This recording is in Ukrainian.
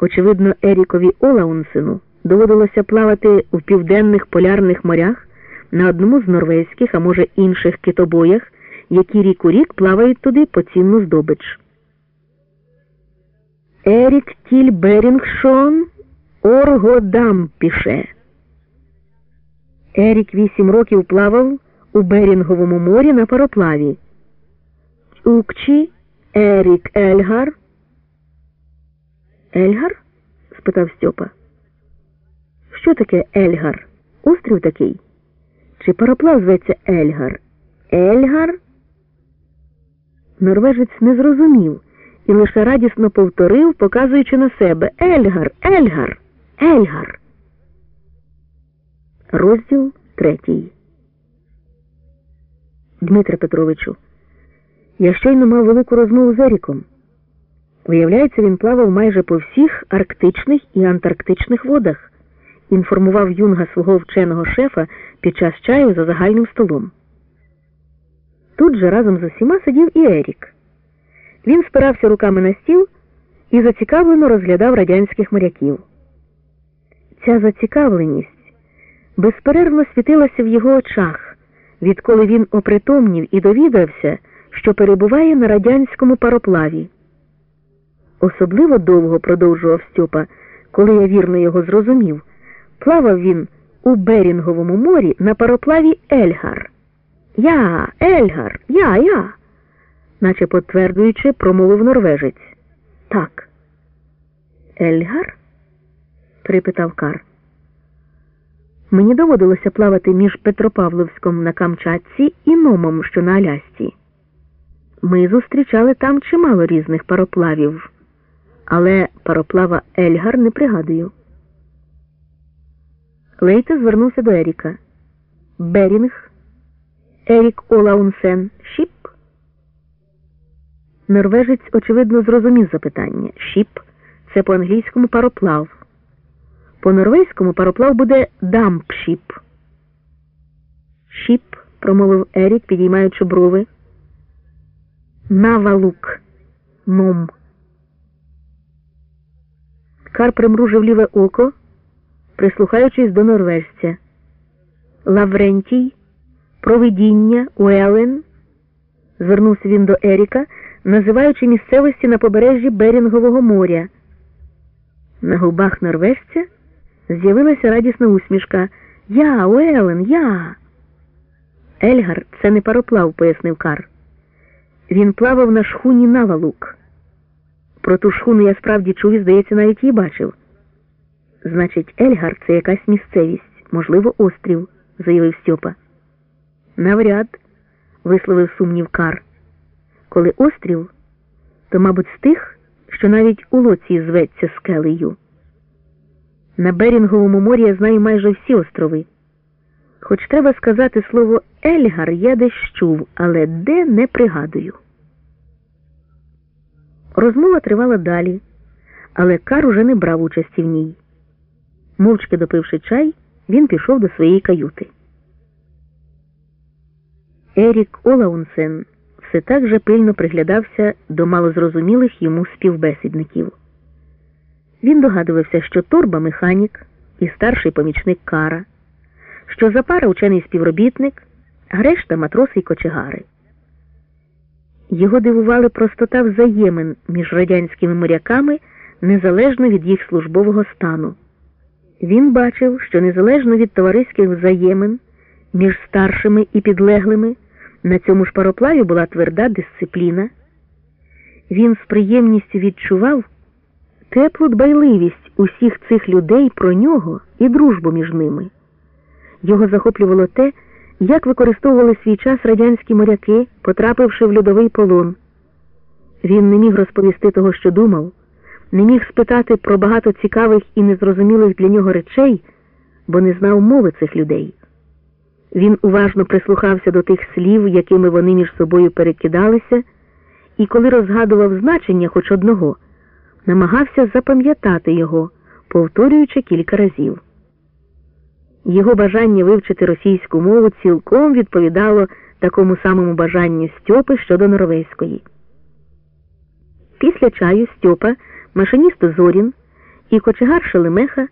Очевидно, Ерікові Олаунсену доводилося плавати в південних полярних морях на одному з норвезьких, а може інших китобоях, які рік у рік плавають туди по цінну здобич. Ерік Тіль Берінгшон Оргодам піше. Ерік вісім років плавав у Берінговому морі на пароплаві. Укчі Ерік Ельгар. Ельгар? спитав Стьопа. Що таке Ельгар? Острів такий? Чи пароплав зветься Ельгар? Ельгар? Норвежець не зрозумів і лише радісно повторив, показуючи на себе Ельгар, Ельгар, Ельгар. Розділ третій. Дмитре Петровичу, я щойно мав велику розмову з Еріком. Виявляється, він плавав майже по всіх арктичних і антарктичних водах, інформував юнга свого вченого шефа під час чаю за загальним столом. Тут же разом з усіма сидів і Ерік. Він спирався руками на стіл і зацікавлено розглядав радянських моряків. Ця зацікавленість безперервно світилася в його очах, відколи він опритомнів і довідався, що перебуває на радянському пароплаві. Особливо довго продовжував Стьопа, коли я вірно його зрозумів, плавав він у Берінговому морі на пароплаві Ельгар. Я, Ельгар, я, я, наче підтверджуючи, промовив норвежець. Так. Ельгар? припитав Кар. Мені доводилося плавати між Петропавловськом на Камчатці і Номом, що на Алясці. Ми зустрічали там чимало різних пароплавів, але пароплава Ельгар не пригадую. Лейте звернувся до Еріка. Берінг, Ерік Олаунсен, ship. Норвежець, очевидно, зрозумів запитання. Шіп це по-англійському пароплав. По-норвезькому пароплав буде дампшіп. Шіп, промовив Ерік, підіймаючи брови. Навалук. Ном. Кар примружив ліве око, прислухаючись до норвежця. Лаврентій, провидіння, Уелен. Звернувся він до Еріка, називаючи місцевості на побережжі Берінгового моря. На губах норвежця з'явилася радісна усмішка. Я, Уелен, я. Ельгар це не пароплав, пояснив Кар. Він плавав на шхуні Навалук. Про ту шхуну я справді чув і, здається, навіть її бачив. Значить, Ельгар це якась місцевість, можливо, острів, заявив Стьопа. Навряд, висловив сумнів Кар. Коли острів, то, мабуть, з тих, що навіть у лоці зветься скелею. На Берінговому морі я знаю майже всі острови. Хоч треба сказати слово Ельгар я десь чув, але де не пригадую. Розмова тривала далі, але Кар уже не брав участі в ній. Мовчки допивши чай, він пішов до своєї каюти. Ерік Олаунсен все так же пильно приглядався до малозрозумілих йому співбесідників. Він догадувався, що торба механік і старший помічник Кара, що Запара учений співробітник, а решта матроси й кочегари. Його дивували простота взаємин між радянськими моряками незалежно від їх службового стану. Він бачив, що незалежно від товариських взаємин між старшими і підлеглими на цьому ж пароплаві була тверда дисципліна. Він з приємністю відчував теплу дбайливість усіх цих людей про нього і дружбу між ними. Його захоплювало те, як використовували свій час радянські моряки, потрапивши в льодовий полон. Він не міг розповісти того, що думав, не міг спитати про багато цікавих і незрозумілих для нього речей, бо не знав мови цих людей. Він уважно прислухався до тих слів, якими вони між собою перекидалися, і коли розгадував значення хоч одного, намагався запам'ятати його, повторюючи кілька разів. Його бажання вивчити російську мову цілком відповідало такому самому бажанню Стьопи щодо норвезької. Після чаю Стьопа, машиніст Зорін, і кочегар Шелемеха